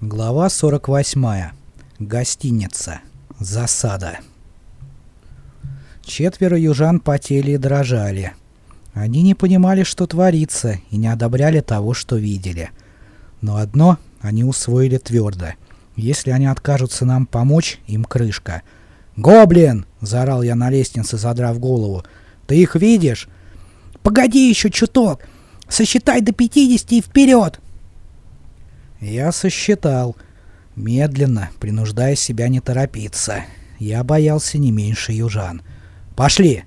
Глава 48. Гостиница. Засада. Четверо южан потели и дрожали. Они не понимали, что творится, и не одобряли того, что видели. Но одно они усвоили твердо. Если они откажутся нам помочь, им крышка. «Гоблин!» — заорал я на лестнице, задрав голову. «Ты их видишь?» «Погоди еще чуток! Сосчитай до пятидесяти и вперед!» Я сосчитал. Медленно, принуждая себя не торопиться. Я боялся не меньше южан. «Пошли!»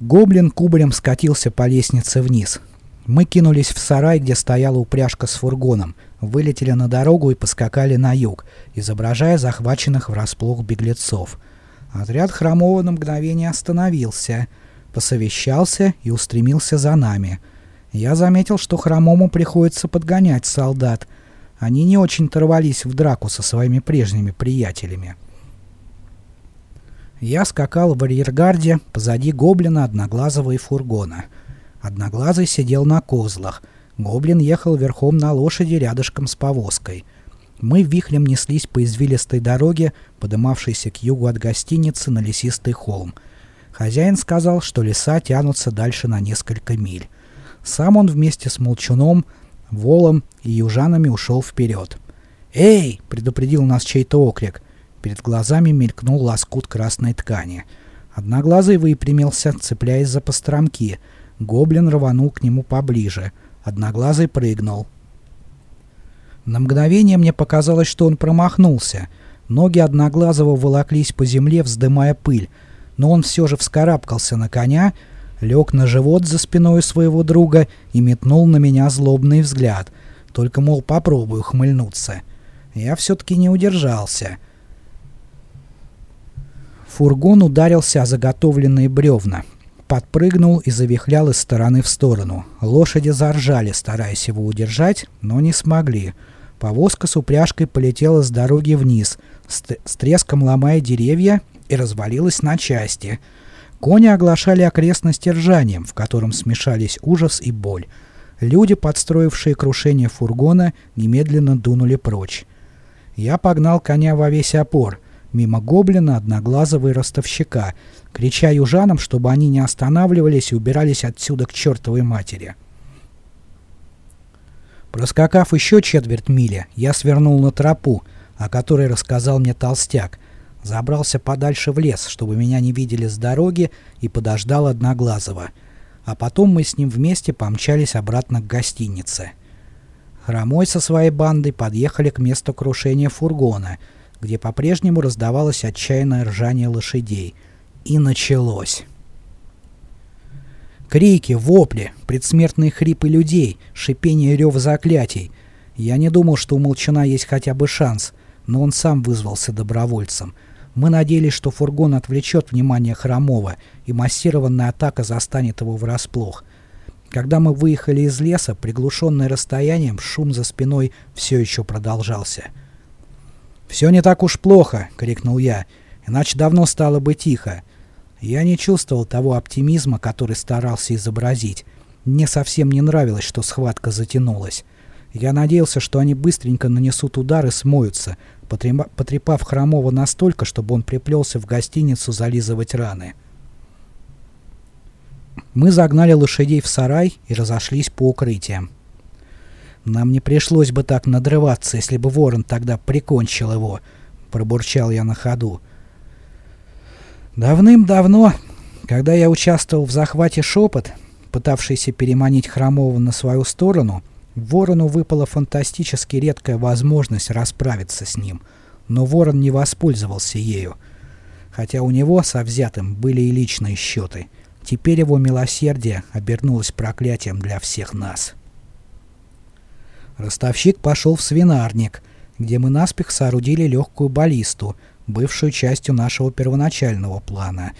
Гоблин кубарем скатился по лестнице вниз. Мы кинулись в сарай, где стояла упряжка с фургоном, вылетели на дорогу и поскакали на юг, изображая захваченных врасплох беглецов. Отряд Хромова на мгновение остановился, посовещался и устремился за нами — я заметил, что Хромому приходится подгонять солдат. Они не очень-то в драку со своими прежними приятелями. Я скакал в арьергарде позади гоблина одноглазого и фургона. Одноглазый сидел на козлах. Гоблин ехал верхом на лошади рядышком с повозкой. Мы вихрем неслись по извилистой дороге, подымавшейся к югу от гостиницы на лесистый холм. Хозяин сказал, что леса тянутся дальше на несколько миль. Сам он вместе с Молчуном, Волом и южанами ушел вперед. «Эй!» — предупредил нас чей-то окрик. Перед глазами мелькнул лоскут красной ткани. Одноглазый выпрямился, цепляясь за постромки. Гоблин рванул к нему поближе. Одноглазый прыгнул. На мгновение мне показалось, что он промахнулся. Ноги Одноглазого волоклись по земле, вздымая пыль, но он все же вскарабкался на коня лег на живот за спиной своего друга и метнул на меня злобный взгляд. Только, мол, попробую хмыльнуться. Я все-таки не удержался. Фургон ударился о заготовленные бревна. Подпрыгнул и завихлял из стороны в сторону. Лошади заржали, стараясь его удержать, но не смогли. Повозка с упряжкой полетела с дороги вниз, с, с треском ломая деревья и развалилась на части — Кони оглашали окрестности ржанием, в котором смешались ужас и боль. Люди, подстроившие крушение фургона, немедленно дунули прочь. Я погнал коня во весь опор, мимо гоблина, одноглазого и ростовщика, крича южанам, чтобы они не останавливались и убирались отсюда к чертовой матери. Проскакав еще четверть мили, я свернул на тропу, о которой рассказал мне толстяк, Забрался подальше в лес, чтобы меня не видели с дороги, и подождал Одноглазого. А потом мы с ним вместе помчались обратно к гостинице. Хромой со своей бандой подъехали к месту крушения фургона, где по-прежнему раздавалось отчаянное ржание лошадей. И началось. Крики, вопли, предсмертные хрипы людей, шипение рев заклятий. Я не думал, что у Молчана есть хотя бы шанс, но он сам вызвался добровольцем — мы надеялись, что фургон отвлечет внимание Хромова, и массированная атака застанет его врасплох. Когда мы выехали из леса, приглушенный расстоянием, шум за спиной все еще продолжался. «Все не так уж плохо!» — крикнул я. «Иначе давно стало бы тихо». Я не чувствовал того оптимизма, который старался изобразить. Мне совсем не нравилось, что схватка затянулась. Я надеялся, что они быстренько нанесут удар и смоются, потрепав Хромова настолько, чтобы он приплелся в гостиницу зализывать раны. Мы загнали лошадей в сарай и разошлись по укрытиям. «Нам не пришлось бы так надрываться, если бы ворон тогда прикончил его», — пробурчал я на ходу. Давным-давно, когда я участвовал в захвате «Шепот», пытавшийся переманить Хромова на свою сторону, Ворону выпала фантастически редкая возможность расправиться с ним, но Ворон не воспользовался ею. Хотя у него со взятым были и личные счеты. Теперь его милосердие обернулось проклятием для всех нас. Ростовщик пошел в свинарник, где мы наспех соорудили легкую баллисту, бывшую частью нашего первоначального плана.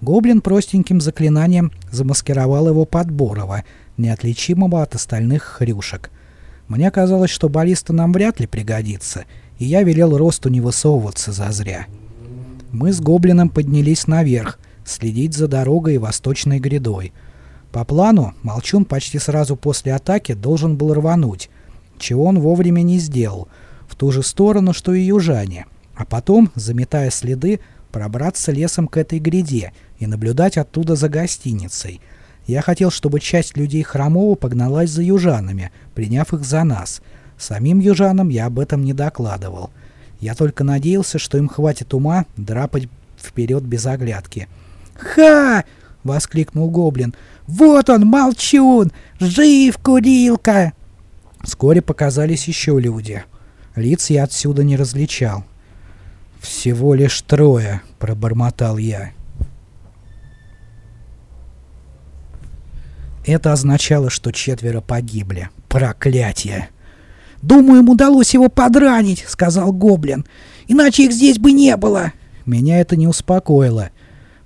Гоблин простеньким заклинанием замаскировал его под Борова — неотличимого от остальных хрюшек. Мне казалось, что баллиста нам вряд ли пригодится, и я велел Росту не высовываться зазря. Мы с Гоблином поднялись наверх, следить за дорогой и восточной грядой. По плану, Молчун почти сразу после атаки должен был рвануть, чего он вовремя не сделал, в ту же сторону, что и южане, а потом, заметая следы, пробраться лесом к этой гряде и наблюдать оттуда за гостиницей. Я хотел, чтобы часть людей Хромова погналась за южанами, приняв их за нас. Самим южанам я об этом не докладывал. Я только надеялся, что им хватит ума драпать вперед без оглядки. «Ха!» — воскликнул Гоблин. «Вот он, молчун! Жив, курилка!» Вскоре показались еще люди. Лиц я отсюда не различал. «Всего лишь трое», — пробормотал я. Это означало, что четверо погибли. Проклятие! «Думаю, им удалось его подранить», — сказал Гоблин. «Иначе их здесь бы не было». Меня это не успокоило.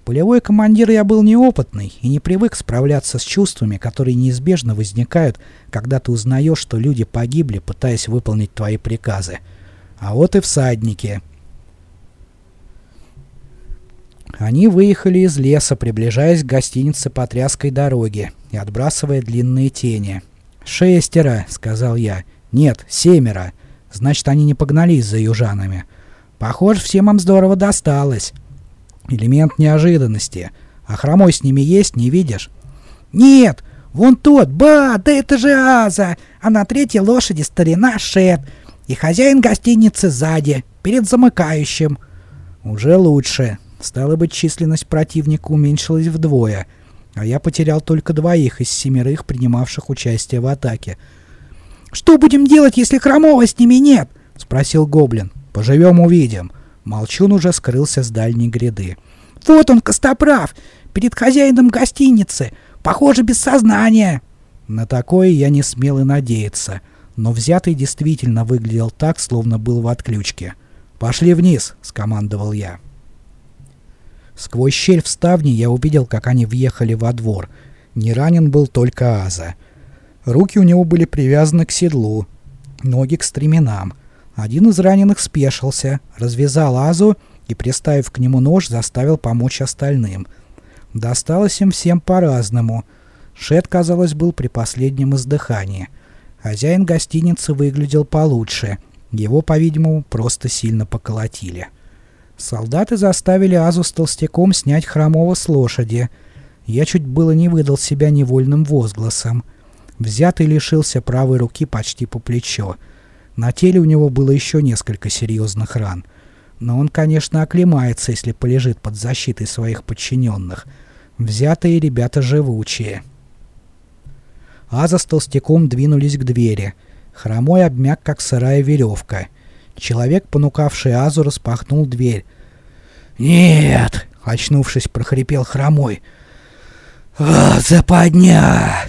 Полевой командир я был неопытный и не привык справляться с чувствами, которые неизбежно возникают, когда ты узнаешь, что люди погибли, пытаясь выполнить твои приказы. А вот и всадники. Они выехали из леса, приближаясь к гостинице по тряской дороге и отбрасывая длинные тени. «Шестеро», — сказал я. «Нет, семеро. Значит, они не погнались за южанами. Похоже, всем им здорово досталось. Элемент неожиданности. А хромой с ними есть, не видишь?» «Нет, вон тот, ба, да это же Аза, а на третьей лошади старина Шет, и хозяин гостиницы сзади, перед замыкающим». «Уже лучше. Стало быть, численность противника уменьшилась вдвое, а я потерял только двоих из семерых, принимавших участие в атаке. «Что будем делать, если Хромова с ними нет?» — спросил Гоблин. «Поживем, увидим». Молчун уже скрылся с дальней гряды. «Вот он, Костоправ! Перед хозяином гостиницы! Похоже, без сознания!» На такое я не смел и надеяться, но взятый действительно выглядел так, словно был в отключке. «Пошли вниз!» — скомандовал я. Сквозь щель в ставне я увидел, как они въехали во двор. Не ранен был только Аза. Руки у него были привязаны к седлу, ноги к стременам. Один из раненых спешился, развязал Азу и, приставив к нему нож, заставил помочь остальным. Досталось им всем по-разному. Шет, казалось, был при последнем издыхании. Хозяин гостиницы выглядел получше. Его, по-видимому, просто сильно поколотили. Солдаты заставили Азу с толстяком снять хромого с лошади. Я чуть было не выдал себя невольным возгласом. Взятый лишился правой руки почти по плечо. На теле у него было еще несколько серьезных ран. Но он, конечно, оклемается, если полежит под защитой своих подчиненных. Взятые ребята живучие. Аза с толстяком двинулись к двери. Хромой обмяк, как сырая веревка. Человек, понукавший Азу, распахнул дверь. «Нет!» — очнувшись, прохрипел Хромой. «А, западня!»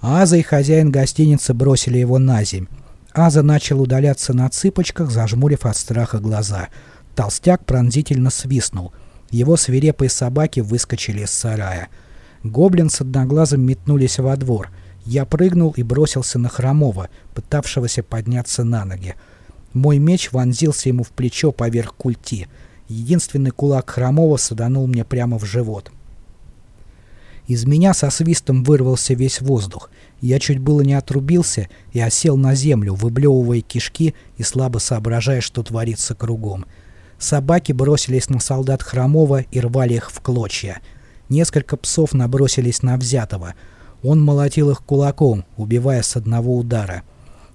Аза и хозяин гостиницы бросили его на земь. Аза начал удаляться на цыпочках, зажмурив от страха глаза. Толстяк пронзительно свистнул. Его свирепые собаки выскочили из сарая. Гоблин с одноглазым метнулись во двор. Я прыгнул и бросился на Хромова, пытавшегося подняться на ноги. Мой меч вонзился ему в плечо поверх культи. Единственный кулак Хромова саданул мне прямо в живот. Из меня со свистом вырвался весь воздух. Я чуть было не отрубился и осел на землю, выблевывая кишки и слабо соображая, что творится кругом. Собаки бросились на солдат Хромова и рвали их в клочья. Несколько псов набросились на взятого. Он молотил их кулаком, убивая с одного удара.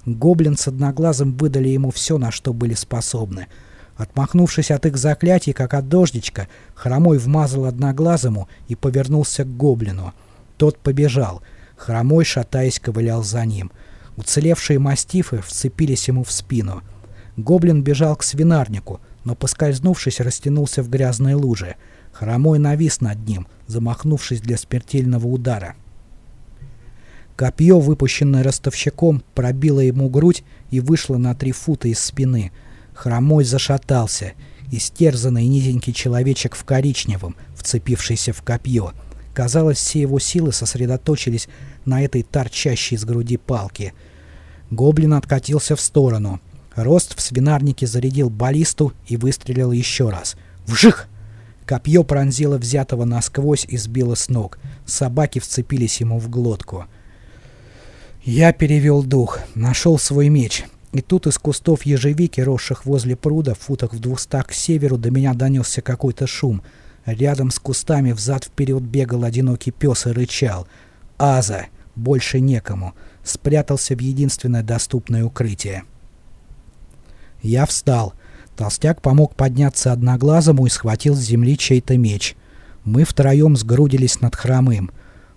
Гоблин с одноглазым выдали ему все, на что были способны. Отмахнувшись от их заклятий, как от дождичка, Хромой вмазал одноглазому и повернулся к гоблину. Тот побежал. Хромой, шатаясь, ковылял за ним. Уцелевшие мастифы вцепились ему в спину. Гоблин бежал к свинарнику, но, поскользнувшись, растянулся в грязной луже. Хромой навис над ним, замахнувшись для смертельного удара. Копье, выпущенное ростовщиком, пробило ему грудь и вышло на три фута из спины. Хромой зашатался. Истерзанный низенький человечек в коричневом, вцепившийся в копье. Казалось, все его силы сосредоточились на этой торчащей из груди палке. Гоблин откатился в сторону. Рост в свинарнике зарядил баллисту и выстрелил еще раз. Вжих! Копье пронзило взятого насквозь и сбило с ног. Собаки вцепились ему в глотку. Я перевел дух, нашел свой меч. И тут из кустов ежевики, росших возле пруда, в футах в двухстах к северу, до меня донесся какой-то шум. Рядом с кустами взад-вперед бегал одинокий пес и рычал. «Аза! Больше некому!» Спрятался в единственное доступное укрытие. Я встал. Толстяк помог подняться одноглазому и схватил с земли чей-то меч. Мы втроем сгрудились над хромым.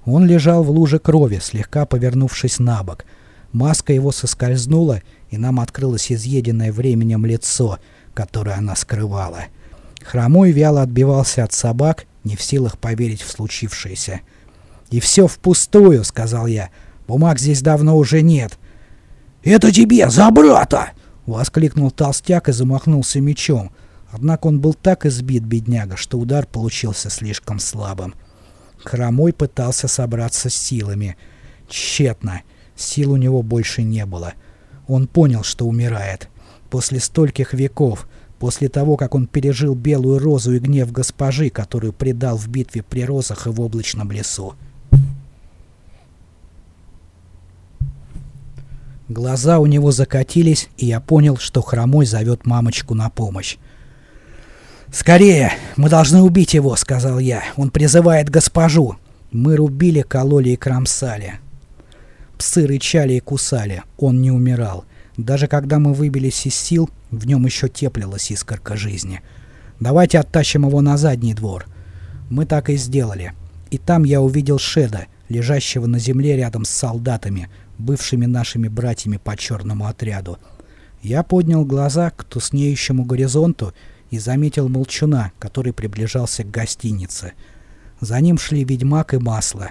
Он лежал в луже крови, слегка повернувшись на бок. Маска его соскользнула, и нам открылось изъеденное временем лицо, которое она скрывала. Хромой вяло отбивался от собак, не в силах поверить в случившееся. «И все впустую», — сказал я. «Бумаг здесь давно уже нет». «Это тебе за брата!» — воскликнул толстяк и замахнулся мечом. Однако он был так избит, бедняга, что удар получился слишком слабым. Хромой пытался собраться с силами. Тщетно. Сил у него больше не было. Он понял, что умирает. После стольких веков, после того, как он пережил белую розу и гнев госпожи, которую предал в битве при розах и в облачном лесу. Глаза у него закатились, и я понял, что Хромой зовет мамочку на помощь. «Скорее! Мы должны убить его!» — сказал я. «Он призывает госпожу!» Мы рубили, кололи и кромсали. Псы рычали и кусали. Он не умирал. Даже когда мы выбились из сил, в нем еще теплилась искорка жизни. «Давайте оттащим его на задний двор». Мы так и сделали. И там я увидел Шеда, лежащего на земле рядом с солдатами, бывшими нашими братьями по черному отряду. Я поднял глаза к туснеющему горизонту и заметил молчуна, который приближался к гостинице. За ним шли ведьмак и масло.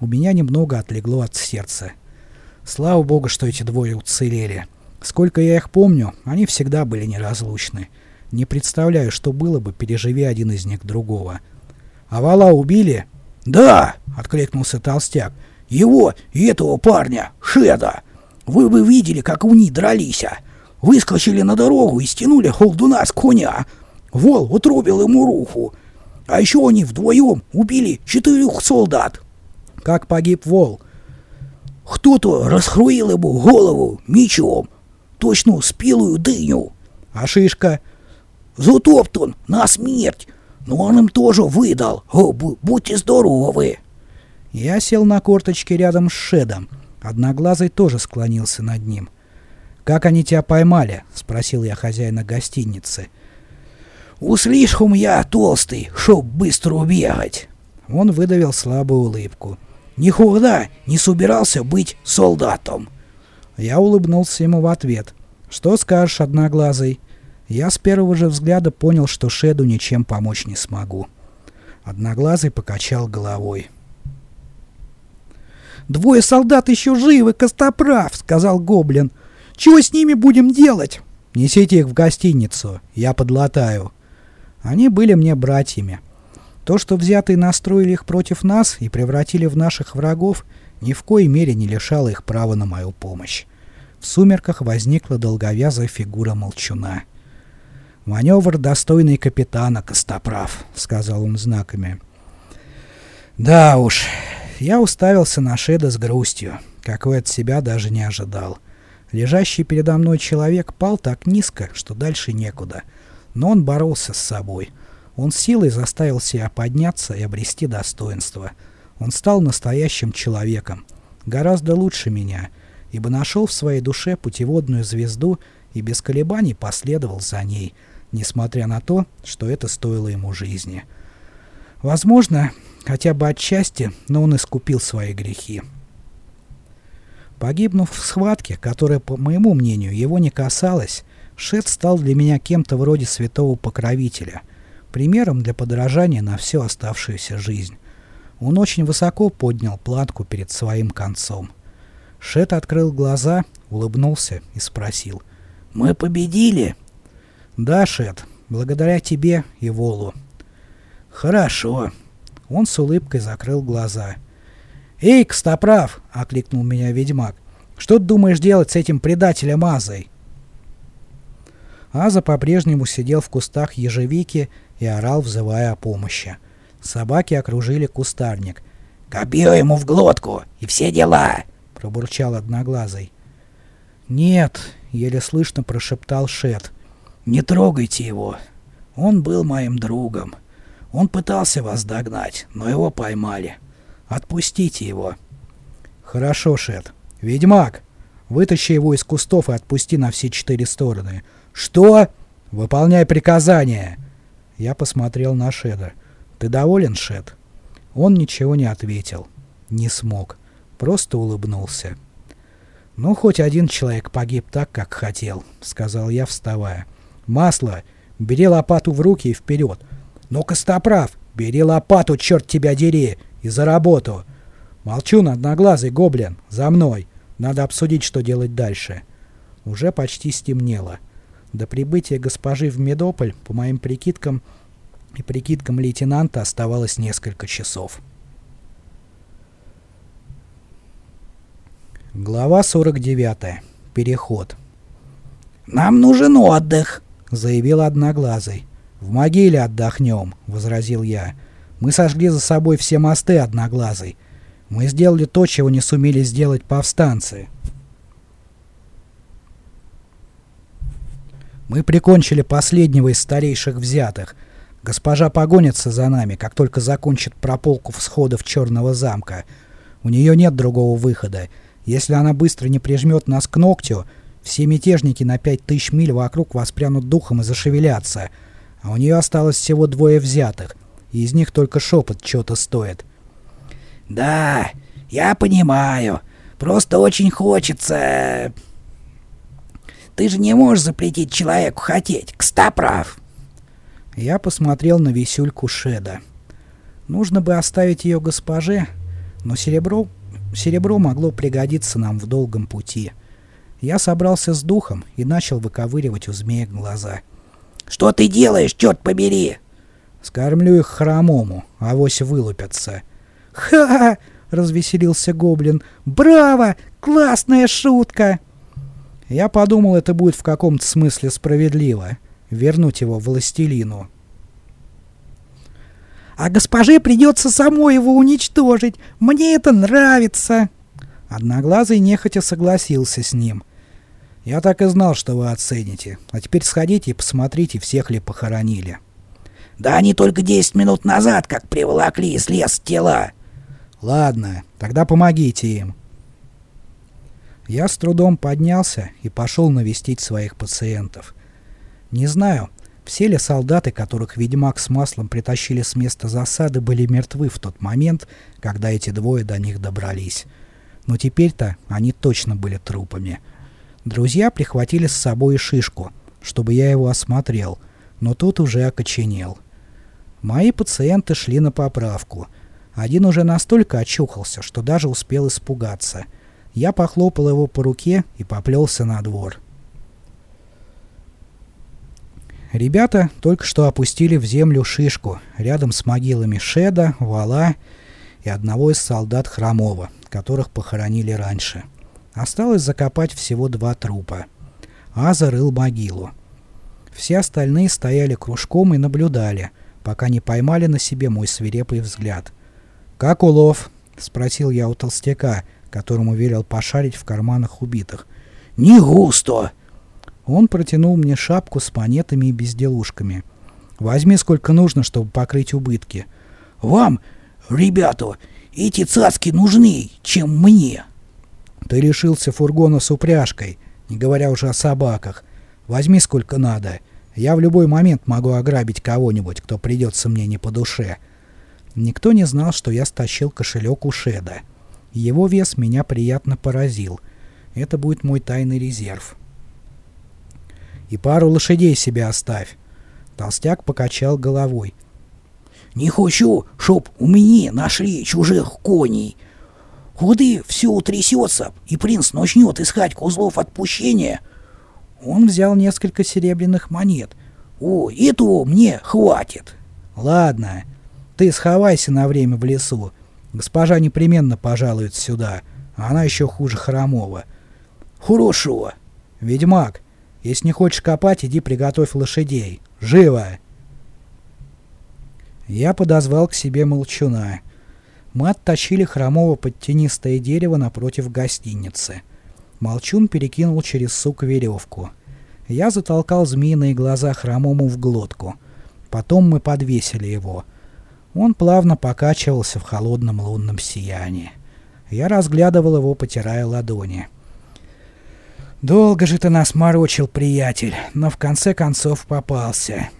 У меня немного отлегло от сердца. Слава богу, что эти двое уцелели. Сколько я их помню, они всегда были неразлучны. Не представляю, что было бы, переживи один из них другого. «А вала убили?» «Да!» — откликнулся толстяк. Его и этого парня, Шеда. Вы бы видели, как они дрались. А? Выскочили на дорогу и стянули холдуна с коня. Вол отрубил ему руку. А еще они вдвоем убили четырех солдат. Как погиб Вол? Кто-то расхруил ему голову мечом. Точно спелую дыню. А шишка? Затоптан на смерть. Но он им тоже выдал. О, будьте здоровы. Я сел на корточки рядом с Шедом. Одноглазый тоже склонился над ним. «Как они тебя поймали?» — спросил я хозяина гостиницы. «У слишком я толстый, чтоб быстро убегать». Он выдавил слабую улыбку. «Никогда не собирался быть солдатом». Я улыбнулся ему в ответ. «Что скажешь, Одноглазый?» Я с первого же взгляда понял, что Шеду ничем помочь не смогу. Одноглазый покачал головой. «Двое солдат еще живы, Костоправ!» — сказал Гоблин. «Чего с ними будем делать?» «Несите их в гостиницу, я подлатаю». Они были мне братьями. То, что взятые настроили их против нас и превратили в наших врагов, ни в коей мере не лишало их права на мою помощь. В сумерках возникла долговязая фигура молчуна. «Маневр, достойный капитана, Костоправ», — сказал он знаками. «Да уж, я уставился на Шеда с грустью, какой от себя даже не ожидал. Лежащий передо мной человек пал так низко, что дальше некуда. Но он боролся с собой. Он силой заставил себя подняться и обрести достоинство. Он стал настоящим человеком, гораздо лучше меня, ибо нашел в своей душе путеводную звезду и без колебаний последовал за ней, несмотря на то, что это стоило ему жизни. Возможно, хотя бы отчасти, но он искупил свои грехи. Погибнув в схватке, которая, по моему мнению, его не касалась, Шет стал для меня кем-то вроде святого покровителя, примером для подражания на всю оставшуюся жизнь. Он очень высоко поднял планку перед своим концом. Шет открыл глаза, улыбнулся и спросил. «Мы победили?» «Да, Шет, благодаря тебе и Волу». «Хорошо», он с улыбкой закрыл глаза. «Эй, Костоправ!» — окликнул меня ведьмак. «Что ты думаешь делать с этим предателем Азой?» Аза по-прежнему сидел в кустах ежевики и орал, взывая о помощи. Собаки окружили кустарник. «Копье ему в глотку! И все дела!» — пробурчал Одноглазый. «Нет», — еле слышно прошептал Шет. «Не трогайте его. Он был моим другом. Он пытался вас догнать, но его поймали. Отпустите его». «Хорошо, Шет. Ведьмак, вытащи его из кустов и отпусти на все четыре стороны». «Что? Выполняй приказание!» Я посмотрел на Шеда. «Ты доволен, Шед?» Он ничего не ответил. Не смог. Просто улыбнулся. «Ну, хоть один человек погиб так, как хотел», — сказал я, вставая. «Масло! Бери лопату в руки и вперед!» «Ну, Костоправ! Бери лопату, черт тебя дери! И за работу!» «Молчу, одноглазый гоблин! За мной! Надо обсудить, что делать дальше!» Уже почти стемнело. До прибытия госпожи в Медополь, по моим прикидкам и прикидкам лейтенанта, оставалось несколько часов. Глава 49. Переход. «Нам нужен отдых», — заявил Одноглазый. «В могиле отдохнем», — возразил я. «Мы сожгли за собой все мосты, Одноглазый. Мы сделали то, чего не сумели сделать повстанцы». Мы прикончили последнего из старейших взятых. Госпожа погонится за нами, как только закончит прополку всходов Черного замка. У нее нет другого выхода. Если она быстро не прижмет нас к ногтю, все мятежники на пять тысяч миль вокруг воспрянут духом и зашевелятся. А у нее осталось всего двое взятых, и из них только шепот что-то стоит. «Да, я понимаю. Просто очень хочется...» Ты же не можешь запретить человеку хотеть. Кстоправ. Я посмотрел на висюльку Шеда. Нужно бы оставить ее госпоже, но серебро, серебро могло пригодиться нам в долгом пути. Я собрался с духом и начал выковыривать у змея глаза. «Что ты делаешь, черт побери?» «Скормлю их хромому, авось вылупятся». «Ха!» — развеселился гоблин. «Браво! Классная шутка!» Я подумал, это будет в каком-то смысле справедливо. Вернуть его властелину. «А госпоже придется самой его уничтожить. Мне это нравится!» Одноглазый нехотя согласился с ним. «Я так и знал, что вы оцените. А теперь сходите и посмотрите, всех ли похоронили». «Да они только десять минут назад как приволокли из леса тела». «Ладно, тогда помогите им. Я с трудом поднялся и пошел навестить своих пациентов. Не знаю, все ли солдаты, которых ведьмак с маслом притащили с места засады, были мертвы в тот момент, когда эти двое до них добрались. Но теперь-то они точно были трупами. Друзья прихватили с собой шишку, чтобы я его осмотрел, но тут уже окоченел. Мои пациенты шли на поправку. Один уже настолько очухался, что даже успел испугаться — я похлопал его по руке и поплелся на двор. Ребята только что опустили в землю шишку рядом с могилами Шеда, Вала и одного из солдат Хромова, которых похоронили раньше. Осталось закопать всего два трупа. Аза рыл могилу. Все остальные стояли кружком и наблюдали, пока не поймали на себе мой свирепый взгляд. «Как улов?» — спросил я у толстяка — которому велел пошарить в карманах убитых. «Не густо!» Он протянул мне шапку с монетами и безделушками. «Возьми сколько нужно, чтобы покрыть убытки». «Вам, ребята, эти цацки нужны, чем мне!» «Ты лишился фургона с упряжкой, не говоря уже о собаках. Возьми сколько надо. Я в любой момент могу ограбить кого-нибудь, кто придется мне не по душе». Никто не знал, что я стащил кошелек у Шеда. Его вес меня приятно поразил. Это будет мой тайный резерв. И пару лошадей себе оставь. Толстяк покачал головой. Не хочу, чтоб у меня нашли чужих коней. Худы все утрясется, и принц начнет искать кузлов отпущения. Он взял несколько серебряных монет. О, этого мне хватит. Ладно, ты сховайся на время в лесу. Госпожа непременно пожалует сюда, она еще хуже Хромова. Хорошо. Ведьмак, если не хочешь копать, иди приготовь лошадей. Живо! Я подозвал к себе молчуна. Мы оттащили Хромова под тенистое дерево напротив гостиницы. Молчун перекинул через сук веревку. Я затолкал змеиные глаза Хромому в глотку. Потом мы подвесили его. Он плавно покачивался в холодном лунном сиянии. Я разглядывал его, потирая ладони. «Долго же ты нас морочил, приятель, но в конце концов попался.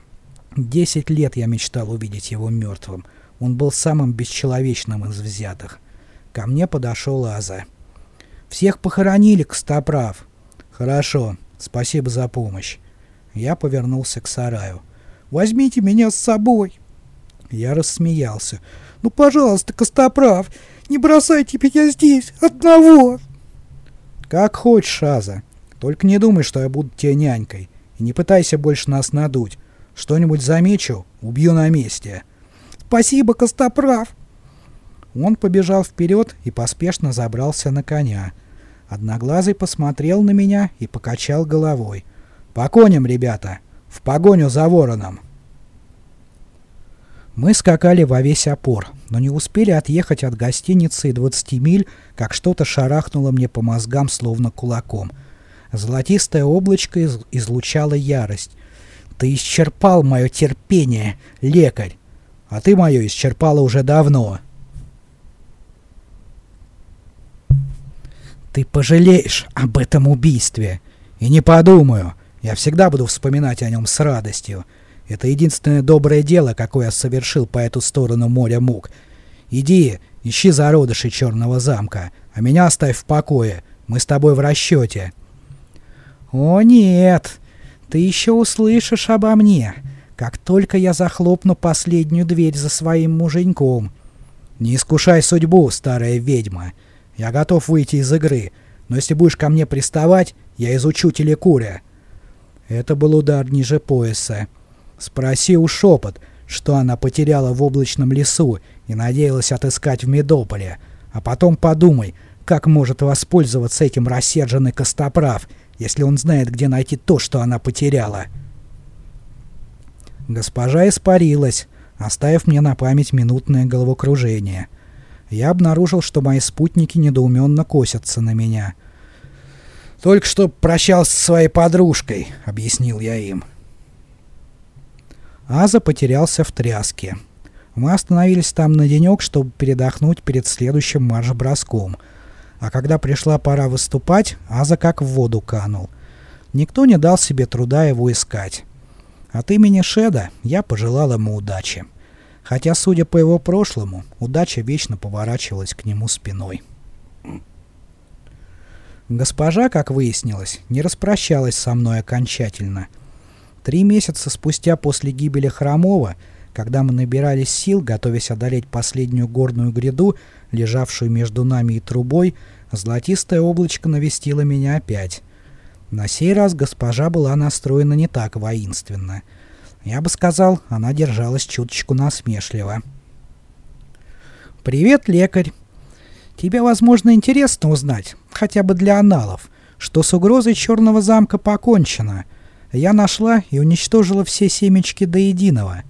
Десять лет я мечтал увидеть его мертвым. Он был самым бесчеловечным из взятых. Ко мне подошел Аза. «Всех похоронили, Костоправ». «Хорошо, спасибо за помощь». Я повернулся к сараю. «Возьмите меня с собой». Я рассмеялся. «Ну, пожалуйста, Костоправ, не бросайте меня здесь, одного!» «Как хочешь, Аза. Только не думай, что я буду тебе нянькой. И не пытайся больше нас надуть. Что-нибудь замечу, убью на месте. Спасибо, Костоправ. Он побежал вперед и поспешно забрался на коня. Одноглазый посмотрел на меня и покачал головой. «По коням, ребята! В погоню за вороном!» Мы скакали во весь опор, но не успели отъехать от гостиницы и 20 миль, как что-то шарахнуло мне по мозгам словно кулаком — Золотистое облачко из излучало ярость. «Ты исчерпал мое терпение, лекарь! А ты мое исчерпала уже давно!» «Ты пожалеешь об этом убийстве!» «И не подумаю! Я всегда буду вспоминать о нем с радостью. Это единственное доброе дело, какое я совершил по эту сторону моря мук. Иди, ищи зародыши Черного замка, а меня оставь в покое. Мы с тобой в расчете!» «О нет! Ты еще услышишь обо мне, как только я захлопну последнюю дверь за своим муженьком. Не искушай судьбу, старая ведьма. Я готов выйти из игры, но если будешь ко мне приставать, я изучу телекуря». Это был удар ниже пояса. Спроси у шепот, что она потеряла в облачном лесу и надеялась отыскать в Медополе, а потом подумай, как может воспользоваться этим рассерженный Костоправ — если он знает, где найти то, что она потеряла. Госпожа испарилась, оставив мне на память минутное головокружение. Я обнаружил, что мои спутники недоуменно косятся на меня. «Только что прощался со своей подружкой», — объяснил я им. Аза потерялся в тряске. Мы остановились там на денек, чтобы передохнуть перед следующим марш-броском — а когда пришла пора выступать, Аза как в воду канул. Никто не дал себе труда его искать. От имени Шеда я пожелал ему удачи. Хотя, судя по его прошлому, удача вечно поворачивалась к нему спиной. Госпожа, как выяснилось, не распрощалась со мной окончательно. Три месяца спустя после гибели Хромова, когда мы набирались сил, готовясь одолеть последнюю горную гряду, лежавшую между нами и трубой, золотистое облачко навестило меня опять. На сей раз госпожа была настроена не так воинственно. Я бы сказал, она держалась чуточку насмешливо. «Привет, лекарь! Тебе, возможно, интересно узнать, хотя бы для аналов, что с угрозой Черного замка покончено. Я нашла и уничтожила все семечки до единого».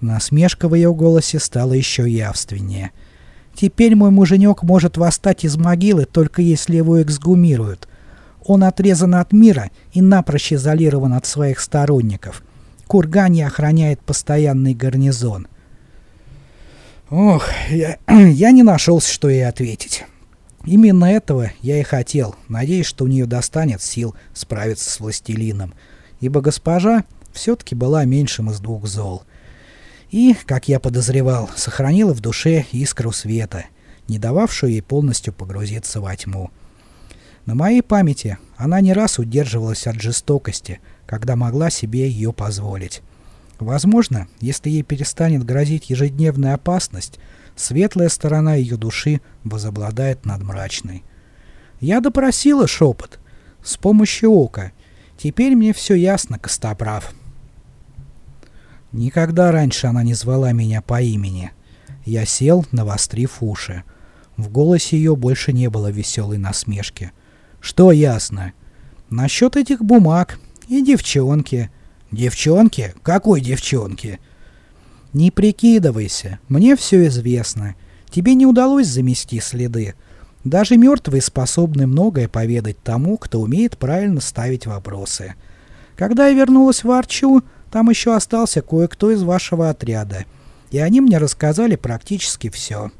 Насмешка в ее голосе стала еще явственнее — Теперь мой муженек может восстать из могилы, только если его эксгумируют. Он отрезан от мира и напрочь изолирован от своих сторонников. Кургане охраняет постоянный гарнизон. Ох, я, я не нашелся, что ей ответить. Именно этого я и хотел, надеясь, что у нее достанет сил справиться с властелином, ибо госпожа все-таки была меньшим из двух зол — и, как я подозревал, сохранила в душе искру света, не дававшую ей полностью погрузиться во тьму. На моей памяти она не раз удерживалась от жестокости, когда могла себе ее позволить. Возможно, если ей перестанет грозить ежедневная опасность, светлая сторона ее души возобладает над мрачной. Я допросила шепот с помощью ока. Теперь мне все ясно, Костоправ. Никогда раньше она не звала меня по имени. Я сел, навострив уши. В голосе ее больше не было веселой насмешки. «Что ясно?» «Насчет этих бумаг и девчонки». «Девчонки? Какой девчонки?» «Не прикидывайся, мне все известно. Тебе не удалось замести следы. Даже мертвые способны многое поведать тому, кто умеет правильно ставить вопросы. Когда я вернулась в Арчу, там еще остался кое-кто из вашего отряда, и они мне рассказали практически все.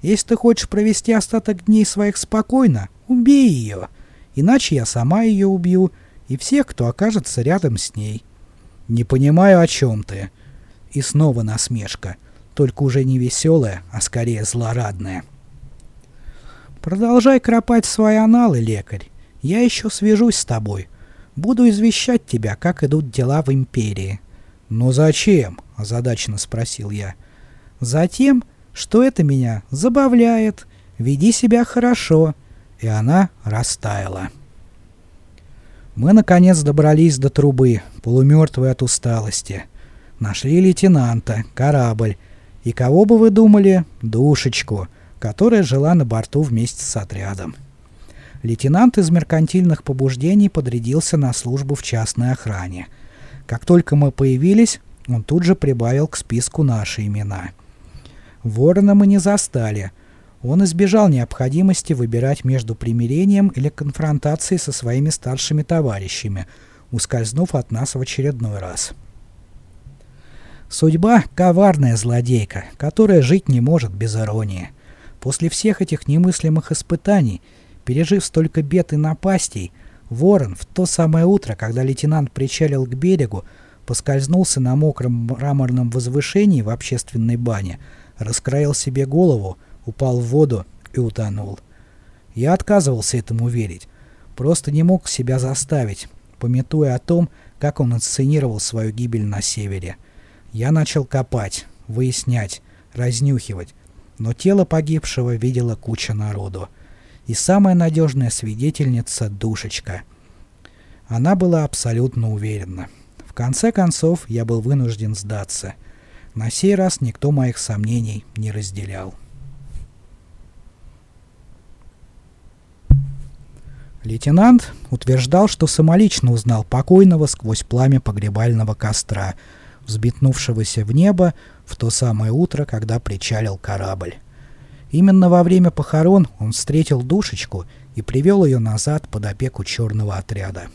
Если ты хочешь провести остаток дней своих спокойно, убей ее, иначе я сама ее убью, и всех, кто окажется рядом с ней. Не понимаю, о чем ты. И снова насмешка, только уже не веселая, а скорее злорадная. Продолжай кропать свои аналы, лекарь. Я еще свяжусь с тобой. Буду извещать тебя, как идут дела в Империи. «Но зачем?» – озадаченно спросил я. «Затем, что это меня забавляет. Веди себя хорошо». И она растаяла. Мы, наконец, добрались до трубы, полумертвые от усталости. Нашли лейтенанта, корабль. И кого бы вы думали? Душечку, которая жила на борту вместе с отрядом. Лейтенант из меркантильных побуждений подрядился на службу в частной охране. Как только мы появились, он тут же прибавил к списку наши имена. Ворона мы не застали — он избежал необходимости выбирать между примирением или конфронтацией со своими старшими товарищами, ускользнув от нас в очередной раз. Судьба — коварная злодейка, которая жить не может без иронии. После всех этих немыслимых испытаний, пережив столько бед и напастей, Ворон в то самое утро, когда лейтенант причалил к берегу, поскользнулся на мокром мраморном возвышении в общественной бане, раскроил себе голову, упал в воду и утонул. Я отказывался этому верить, просто не мог себя заставить, пометуя о том, как он инсценировал свою гибель на севере. Я начал копать, выяснять, разнюхивать, но тело погибшего видела куча народу. И самая надежная свидетельница — Душечка. Она была абсолютно уверена. В конце концов, я был вынужден сдаться. На сей раз никто моих сомнений не разделял. Лейтенант утверждал, что самолично узнал покойного сквозь пламя погребального костра, взбитнувшегося в небо в то самое утро, когда причалил корабль. Именно во время похорон он встретил душечку и привел ее назад под опеку черного отряда.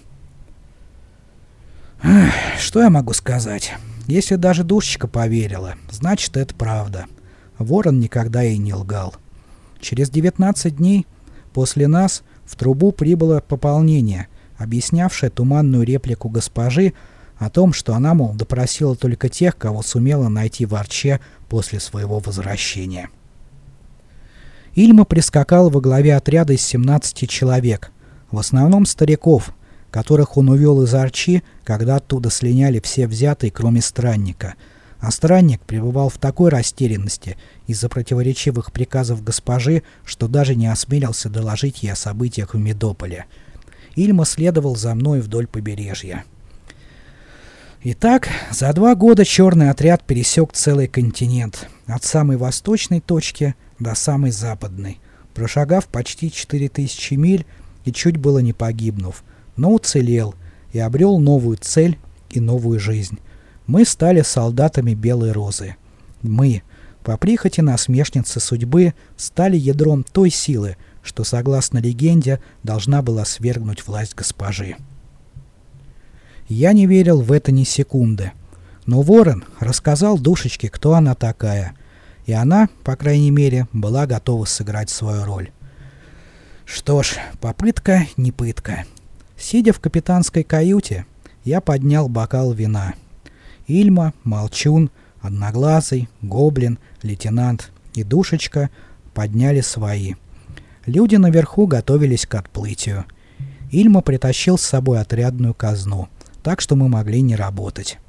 Что я могу сказать? Если даже душечка поверила, значит это правда. Ворон никогда ей не лгал. Через 19 дней после нас в трубу прибыло пополнение, объяснявшее туманную реплику госпожи о том, что она, мол, допросила только тех, кого сумела найти в Арче после своего возвращения. Ильма прискакал во главе отряда из 17 человек, в основном стариков, которых он увел из Арчи, когда оттуда слиняли все взятые, кроме странника — а странник пребывал в такой растерянности из-за противоречивых приказов госпожи, что даже не осмелился доложить ей о событиях в Медополе. Ильма следовал за мной вдоль побережья. Итак, за два года черный отряд пересек целый континент, от самой восточной точки до самой западной, прошагав почти 4000 миль и чуть было не погибнув, но уцелел и обрел новую цель и новую жизнь. Мы стали солдатами Белой Розы. Мы, по прихоти насмешницы судьбы, стали ядром той силы, что, согласно легенде, должна была свергнуть власть госпожи. Я не верил в это ни секунды. Но Ворон рассказал душечке, кто она такая, и она, по крайней мере, была готова сыграть свою роль. Что ж, попытка не пытка. Сидя в капитанской каюте, я поднял бокал вина — Ильма, Молчун, Одноглазый, Гоблин, Лейтенант и Душечка подняли свои. Люди наверху готовились к отплытию. Ильма притащил с собой отрядную казну, так что мы могли не работать.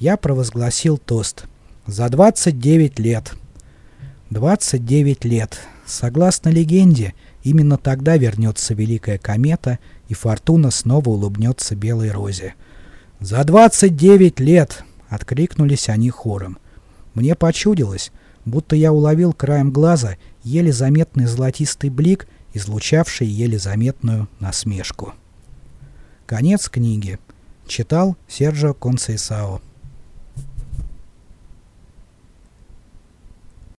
Я провозгласил тост. За 29 лет. 29 лет. Согласно легенде, именно тогда вернется Великая Комета, и Фортуна снова улыбнется Белой Розе. За 29 лет! Откликнулись они хором. Мне почудилось, будто я уловил краем глаза еле заметный золотистый блик, излучавший еле заметную насмешку. Конец книги. Читал Серджио Консейсао.